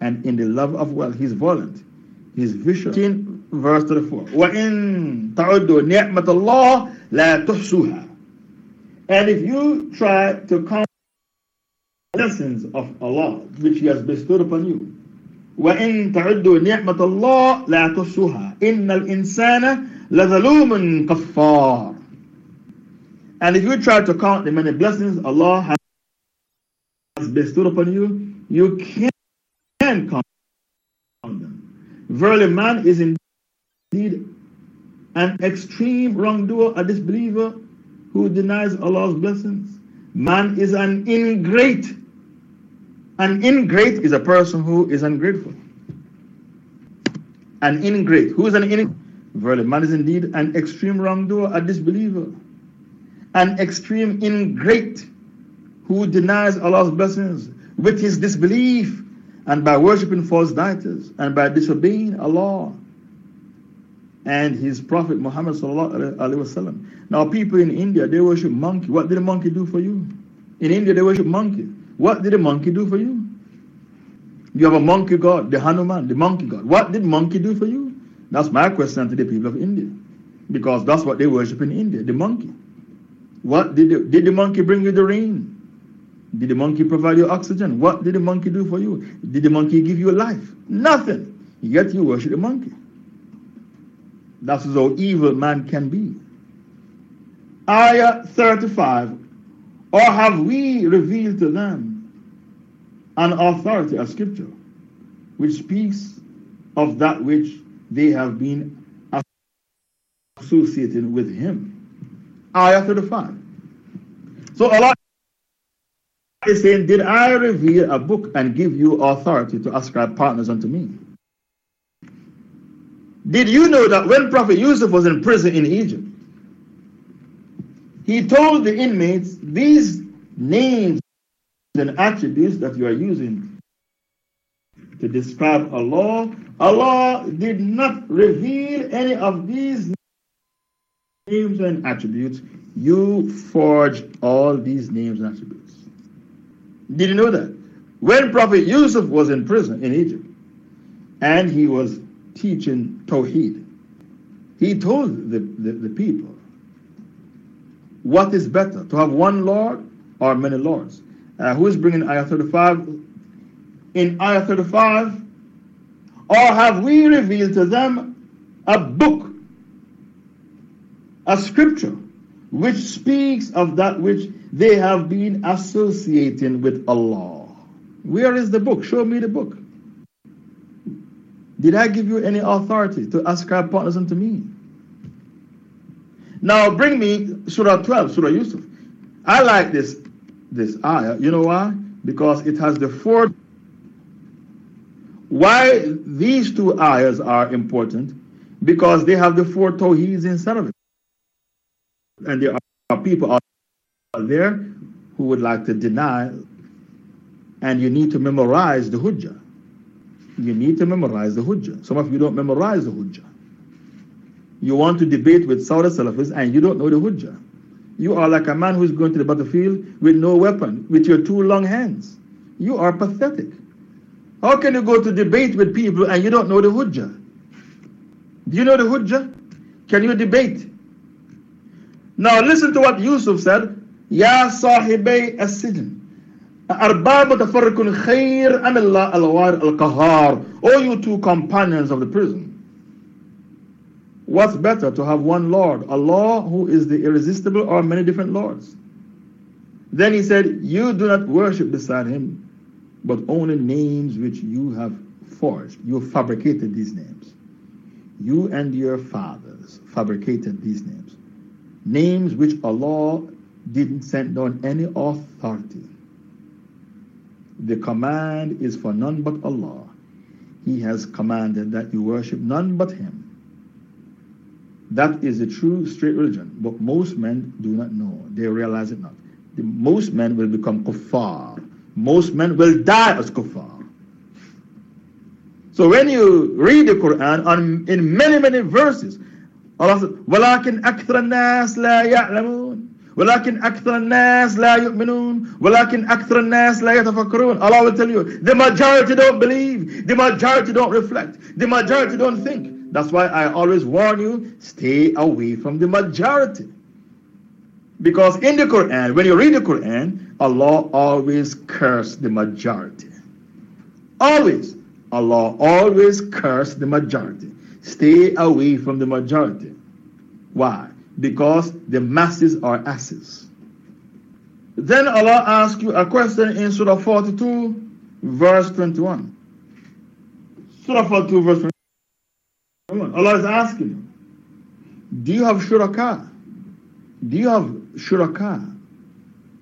And in the love of wealth, he's violent. He's vicious. Verse 34. وَإِن تَعُدُّوا نِعْمَةَ اللَّهِ لَا تُحْسُوهَا And if you try to count blessings of Allah, which He has bestowed upon you, وإن تعدوا نعمة الله لا تحصوها إن الإنسان لظلوم كفار And if you try to count the many blessings Allah has bestowed upon you, you can't count them. Verily, man is indeed an extreme wrongdoer, a disbeliever who denies Allah's blessings. Man is an ingrate an ingrate is a person who is ungrateful. An ingrate. Who is an ingrate? Verily, man is indeed an extreme wrongdoer, a disbeliever. An extreme ingrate who denies Allah's blessings with his disbelief and by worshipping false deities and by disobeying Allah and his Prophet Muhammad. Now, people in India, they worship monkey. What did a monkey do for you? In India, they worship monkey. What did the monkey do for you? You have a monkey god, the Hanuman, the monkey god. What did monkey do for you? That's my question to the people of India. Because that's what they worship in India, the monkey. What did the, did the monkey bring you the rain? Did the monkey provide you oxygen? What did the monkey do for you? Did the monkey give you life? Nothing. Yet you worship the monkey. That's how evil man can be. Ayah 35 or have we revealed to them an authority, a scripture, which speaks of that which they have been associating with Him? Ayah 35. So Allah is saying, Did I reveal a book and give you authority to ascribe partners unto me? Did you know that when Prophet Yusuf was in prison in Egypt, he told the inmates, These names and attributes that you are using to describe Allah, Allah did not reveal any of these names and attributes. You forged all these names and attributes. Did you know that? When Prophet Yusuf was in prison in Egypt and he was teaching Tawheed, he told the, the, the people what is better, to have one Lord or many Lords? Uh, who is bringing Ayah 35? In Ayah 35, or have we revealed to them a book, a scripture, which speaks of that which they have been associating with Allah? Where is the book? Show me the book. Did I give you any authority to ascribe partners unto me? Now bring me Surah 12, Surah Yusuf. I like this, this ayah. You know why? Because it has the four. Why these two ayahs are important? Because they have the four tawheeds inside of it. And there are people out there who would like to deny, and you need to memorize the Hujjah. You need to memorize the Hujjah. Some of you don't memorize the Hujjah. You want to debate with Saudi Salafis and you don't know the Hujjah. You are like a man who is going to the battlefield with no weapon, with your two long hands. You are pathetic. How can you go to debate with people and you don't know the Hujjah? Do you know the Hujjah? Can you debate? Now listen to what Yusuf said. Ya sahibay as-sijn. Arbab mutafarrikun khair am Allah al-war al-qahar. O you two companions of the prison. What's better to have one Lord, Allah who is the irresistible or many different lords? Then he said, You do not worship beside him, but only names which you have forged. You fabricated these names. You and your fathers fabricated these names. Names which Allah didn't send down any authority. The command is for none but Allah. He has commanded that you worship none but Him. That is the true straight religion. But most men do not know. They realize it not. The, most men will become kuffar. Most men will die as kuffar. So when you read the Quran on, in many, many verses, Allah says, وَلَكِنْ أَكْثَرَ النَّاسِ لَا يَعْلَمُونَ ولكن أكثر الناس لا يؤمنون ولكن أكثر الناس لا يتفكرون Allah will tell you the majority don't believe the majority don't reflect the majority don't think that's why I always warn you stay away from the majority. Because in the Quran, when you read the Quran, Allah always curse the majority. Always. Allah always curse the majority. Stay away from the majority. Why? Because the masses are asses. Then Allah asks you a question in Surah 42, verse 21. Surah 42, verse 21. Allah is asking, do you have shuraka? Do you have shuraka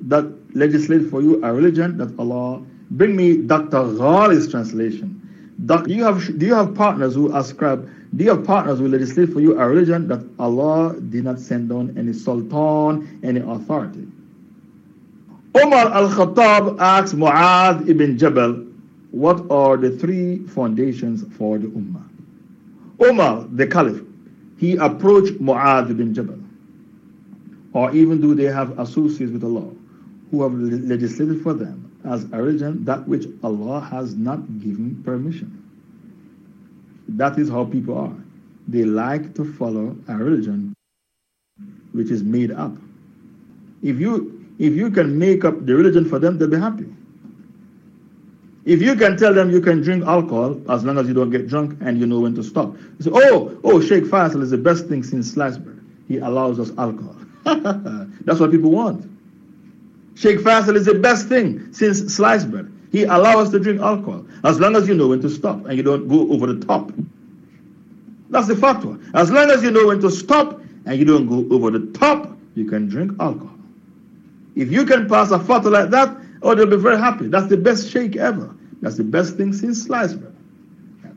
that legislate for you a religion that Allah bring me Dr. Ghali's translation. Do you have do you have partners who ascribe do you have partners who legislate for you a religion that Allah did not send down any sultan, any authority? Umar al-Khattab asks Mu'adh ibn Jabal, what are the three foundations for the Ummah? Umar, the Caliph, he approached Mu'adh bin Jabal, or even do they have associates with Allah who have legislated for them as a religion that which Allah has not given permission. That is how people are. They like to follow a religion which is made up. If you if you can make up the religion for them, they'll be happy. If you can tell them you can drink alcohol as long as you don't get drunk and you know when to stop. You say, oh, oh, Sheikh Faisal is the best thing since sliced bread. He allows us alcohol. (laughs) That's what people want. Sheikh Faisal is the best thing since sliced bread. He allows us to drink alcohol as long as you know when to stop and you don't go over the top. That's the fatwa. As long as you know when to stop and you don't go over the top, you can drink alcohol. If you can pass a fatwa like that, oh, they'll be very happy. That's the best sheikh ever. That's the best thing since sliced bread.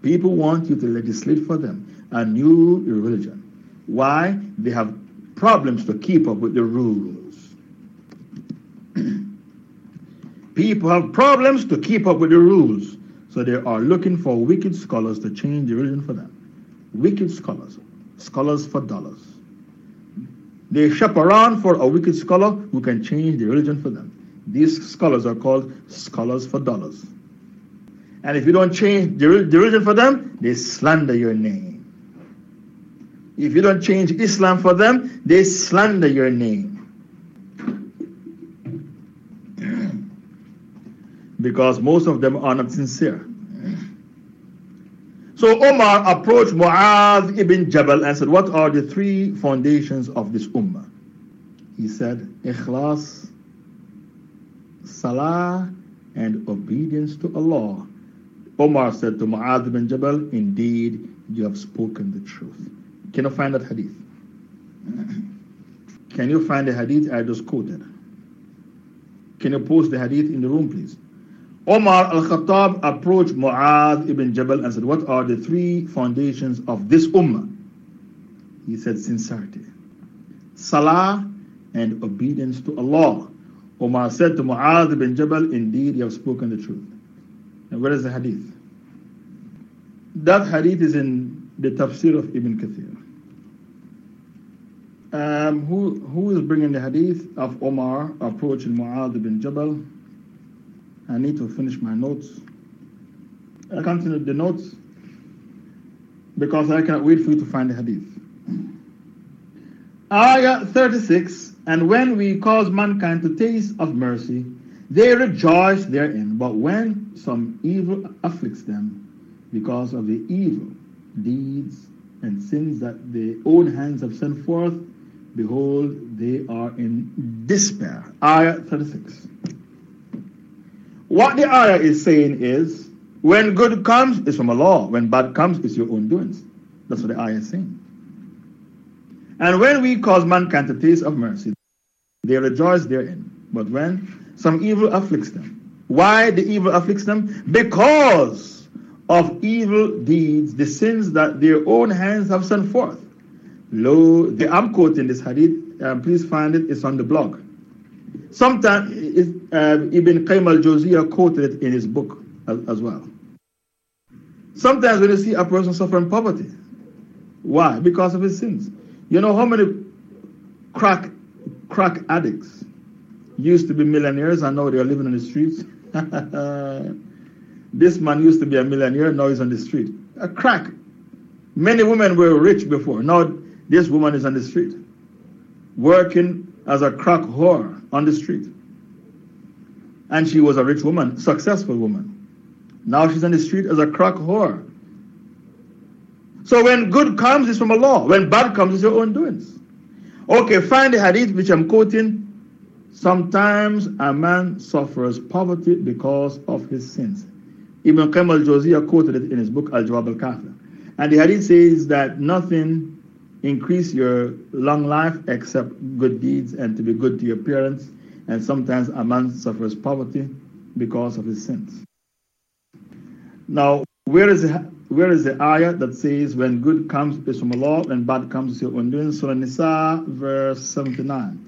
People want you to legislate for them a new religion. Why? They have problems to keep up with the rules. (clears throat) People have problems to keep up with the rules. So they are looking for wicked scholars to change the religion for them. Wicked scholars. Scholars for dollars. They shop around for a wicked scholar who can change the religion for them. These scholars are called scholars for dollars. And if you don't change the religion for them, they slander your name. If you don't change Islam for them, they slander your name. (clears throat) because most of them are not sincere. So Omar approached Mu'adh ibn Jabal and said, What are the three foundations of this ummah? He said, Ikhlas, Salah, and obedience to Allah Omar said to Mu'adh ibn Jabal, Indeed, you have spoken the truth. Can you find that hadith? (coughs) Can you find the hadith I just quoted? Can you post the hadith in the room, please? Omar al Khattab approached Mu'adh ibn Jabal and said, What are the three foundations of this ummah? He said, Sincerity, Salah, and obedience to Allah. Omar said to Mu'adh bin Jabal, Indeed, you have spoken the truth. And where is the hadith? That hadith is in the tafsir of Ibn Kathir. Um, who, who is bringing the hadith of Omar approaching Mu'adh bin Jabal? I need to finish my notes. I continue the notes because I cannot wait for you to find the hadith. Ayah 36 And when we cause mankind to taste of mercy, they rejoice therein. But when some evil afflicts them because of the evil deeds and sins that their own hands have sent forth, behold, they are in despair. Ayah 36. What the ayah is saying is, when good comes, it's from Allah. When bad comes, it's your own doings. That's what the ayah is saying. And when we cause mankind to taste of mercy, they rejoice therein. But when some evil afflicts them, why the evil afflicts them? Because of evil deeds, the sins that their own hands have sent forth. Lo, the, I'm quoting this hadith, um, please find it, it's on the blog. Sometimes uh, Ibn Qayyim al Jawziyah quoted it in his book as, as well. Sometimes when you see a person suffering poverty, why? Because of his sins. You know how many crack crack addicts used to be millionaires and now they are living on the streets? (laughs) this man used to be a millionaire, now he's on the street. A crack. Many women were rich before. Now this woman is on the street, working as a crack whore on the street. And she was a rich woman, successful woman. Now she's on the street as a crack whore. So when good comes, it's from Allah. When bad comes, it's your own doings. Okay, find the hadith which I'm quoting. Sometimes a man suffers poverty because of his sins. Ibn Qayyim al-Jawziyah quoted it in his book Al-Jawab al-Kafi. And the hadith says that nothing increase your long life except good deeds and to be good to your parents. And sometimes a man suffers poverty because of his sins. Now, where is the where is the ayah that says when good comes is from Allah and bad comes is your doing? Surah Nisa, verse 79.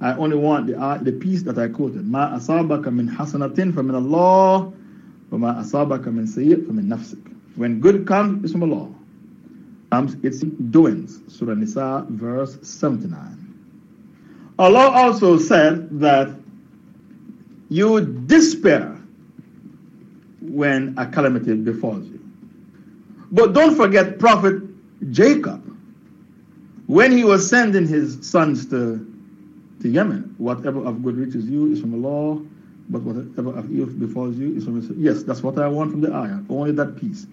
I only want the the piece that I quoted. Ma asabaka min hasanatin from Allah, wa ma asabaka min sayyid from nafsik. When good comes, it's from Allah. Comes, it's doings. Surah Nisa, verse 79. Allah also said that you despair when a calamity befalls you. But don't forget Prophet Jacob. When he was sending his sons to, to Yemen, whatever of good reaches you is from Allah, but whatever of evil befalls you is from Yes, that's what I want from the ayah, only that peace.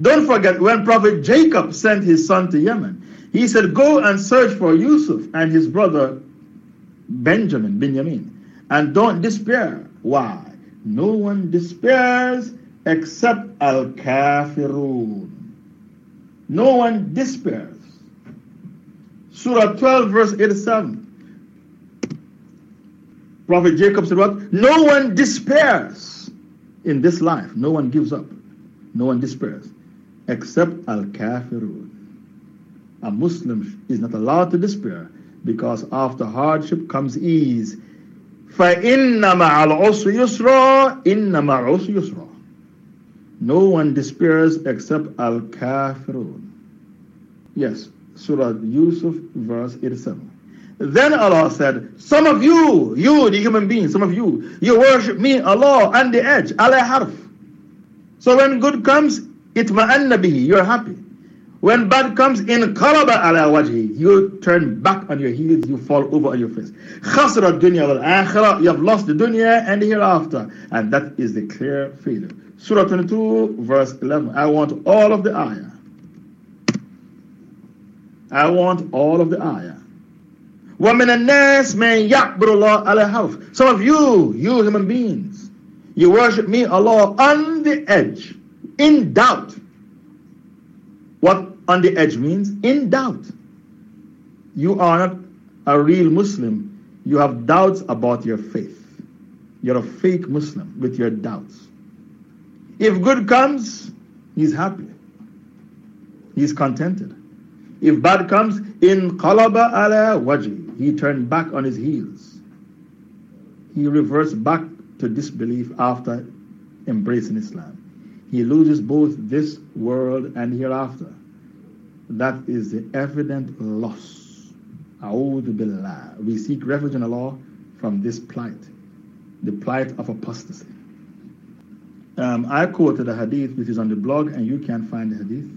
Don't forget when Prophet Jacob sent his son to Yemen, he said, Go and search for Yusuf and his brother Benjamin, Benjamin, and don't despair. Why? No one despairs except al kafirun. No one despairs. Surah 12, verse 87. Prophet Jacob said, What? No one despairs in this life. No one gives up. No one despairs except al kafirun. A Muslim is not allowed to despair because after hardship comes ease فَإِنَّ مَعَ الْعُسْرِ يُسْرًا إِنَّ مَعَ الْعُسْرِ يُسْرًا No one despairs except al-kafirun. Yes, Surah Yusuf, verse 87. Then Allah said, Some of you, you the human beings, some of you, you worship me, Allah, on the edge, ala harf. So when good comes, itma'anna bihi, you're happy. When bad comes in qalaba ala wajhi, you turn back on your heels, you fall over on your face. Khasra dunya wal akhirah, you have lost the dunya and the hereafter. And that is the clear failure. Surah 22, verse 11. I want all of the ayah. I want all of the ayah. وَمِنَ النَّاسِ مَنْ يَعْبُرُ اللَّهَ عَلَى حَرْفٍ Some of you, you human beings, you worship me, Allah, on the edge, in doubt. What on the edge means? In doubt. You are not a real Muslim. You have doubts about your faith. You're a fake Muslim with your doubts. If good comes, he's happy. He's contented. If bad comes, in qalaba ala wajhi, he turned back on his heels. He reverts back to disbelief after embracing Islam He loses both this world and hereafter. That is the evident loss. A'udhu billah. We seek refuge in Allah from this plight, the plight of apostasy. Um, I quoted a hadith which is on the blog, and you can find the hadith.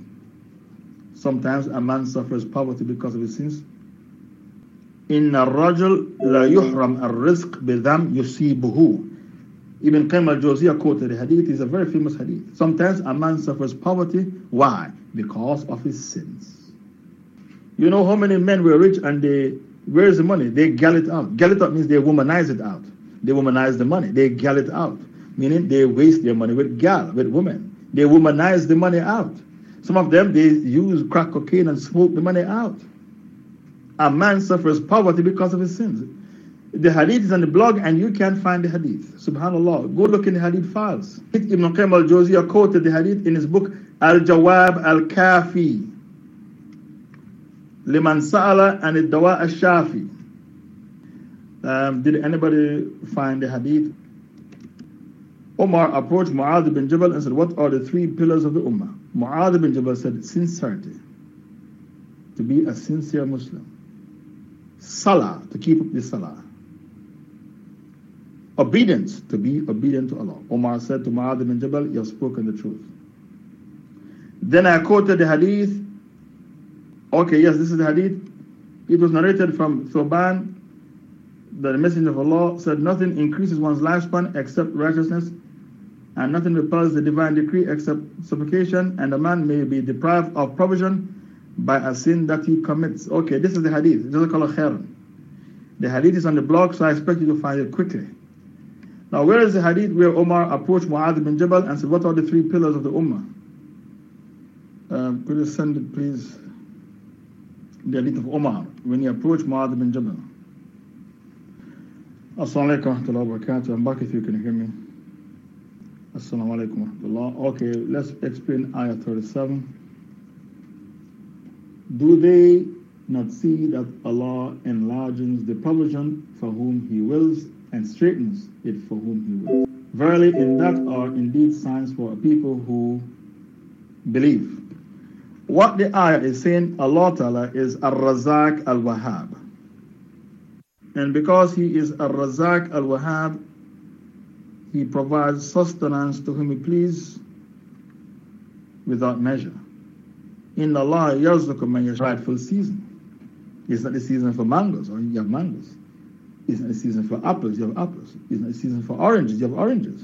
Sometimes a man suffers poverty because of his sins. إن الرجل لا يحرم الرزق بذنب يصيبه Ibn Qayyim al-Jawziyah quoted the hadith. It's a very famous hadith. Sometimes a man suffers poverty. Why? Because of his sins. You know how many men were rich and they, where's the money? They gall it out. Gall it out means they womanize it out. They womanize the money. They gall it out. Meaning they waste their money with gal, with women. They womanize the money out. Some of them, they use crack cocaine and smoke the money out. A man suffers poverty because of his sins. The hadith is on the blog and you can find the hadith. Subhanallah. Go look in the hadith files. Ibn Qayyim al-Jawziyah quoted the hadith in his book Al-Jawab al-Kafi. Liman Sa'ala and Dawa al-Shafi. Um, did anybody find the hadith? Omar approached Mu'adh bin Jabal and said, What are the three pillars of the Ummah? Mu'adh bin Jabal said, Sincerity. To be a sincere Muslim. Salah, to keep up the Salah obedience, to be obedient to Allah. Omar said to Mu'adh bin Jabal, You have spoken the truth. Then I quoted the hadith. Okay, yes, this is the hadith. It was narrated from Thoban that the Messenger of Allah said, Nothing increases one's lifespan except righteousness, and nothing repels the divine decree except supplication, and a man may be deprived of provision by a sin that he commits. Okay, this is the hadith. Jazakallah khairan. The hadith is on the blog, so I expect you to find it quickly. Now, where is the hadith where Omar approached Mu'adh bin Jabal and said, What are the three pillars of the Ummah? Um, could you send it, please? The hadith of Omar when he approached Mu'adh bin Jabal. Assalamu alaikum wa barakatuh. I'm back if you can hear me. Assalamu alaikum wa. Okay, let's explain Ayah 37. Do they not see that Allah enlarges the provision for whom He wills and straightens it for whom he will. Verily, in that are indeed signs for a people who believe. What the ayah is saying, Allah Ta'ala is Ar-Razak Al-Wahhab. And because He is Ar-Razak Al-Wahhab, He provides sustenance to whom He please without measure. In Allah, yarzuqu man rightful season. It's not the season for mangoes, or you have mangoes. It's not a season for apples, you have apples. It's not a season for oranges, you have oranges.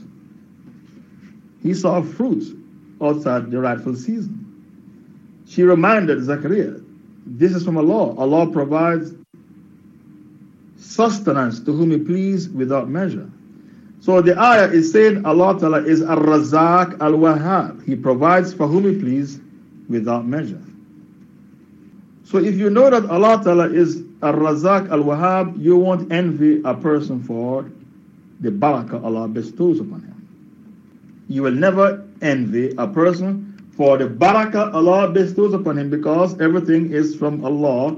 He saw fruits outside the rightful season. She reminded Zachariah, this is from Allah. Allah provides sustenance to whom He please without measure. So the ayah is saying Allah Ta'ala is Ar-Razak Al-Wahhab. He provides for whom He please without measure. So if you know that Allah Ta'ala is Ar-Razak Al-Wahhab, you won't envy a person for the barakah Allah bestows upon him. You will never envy a person for the barakah Allah bestows upon him because everything is from Allah.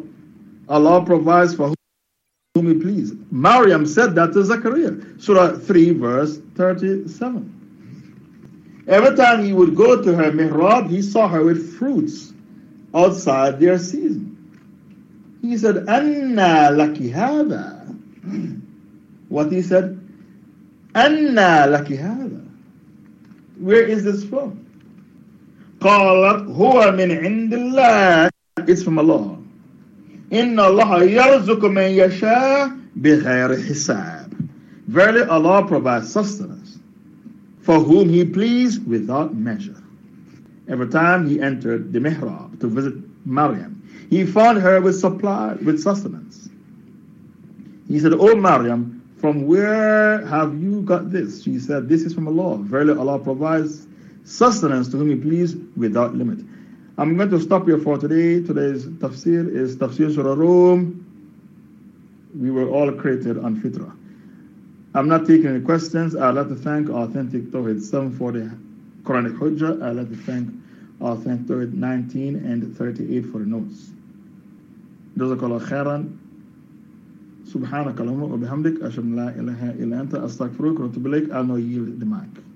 Allah provides for whom He please. Maryam said that to Zachariah, Surah 3, verse 37. Every time he would go to her mihrab, he saw her with fruits outside their season. He said, Anna laki hada. What he said? Anna laki hada. Where is this from? قالت هو من عند الله It's from Allah. إن الله يرزق من يشاء بغير حساب. Verily Allah provides sustenance for whom He please without measure. Every time he entered the mihrab to visit Maryam, he found her with supply, with sustenance. He said, "O Maryam, from where have you got this? She said, This is from Allah. Verily, Allah provides sustenance to whom He please without limit. I'm going to stop here for today. Today's tafsir is Tafsir Surah Rum. We were all created on fitrah. I'm not taking any questions. I'd like to thank Authentic Tawhid 740 Quranic Hujjah. I'd like to thank Authentic Tawhid 19 and 38 for the notes. جزاك الله خيرا. سبحانك اللهم وبحمدك أشهد أن لا إله إلا أنت أستغفرك وأتوب إليك. أنا يلد معك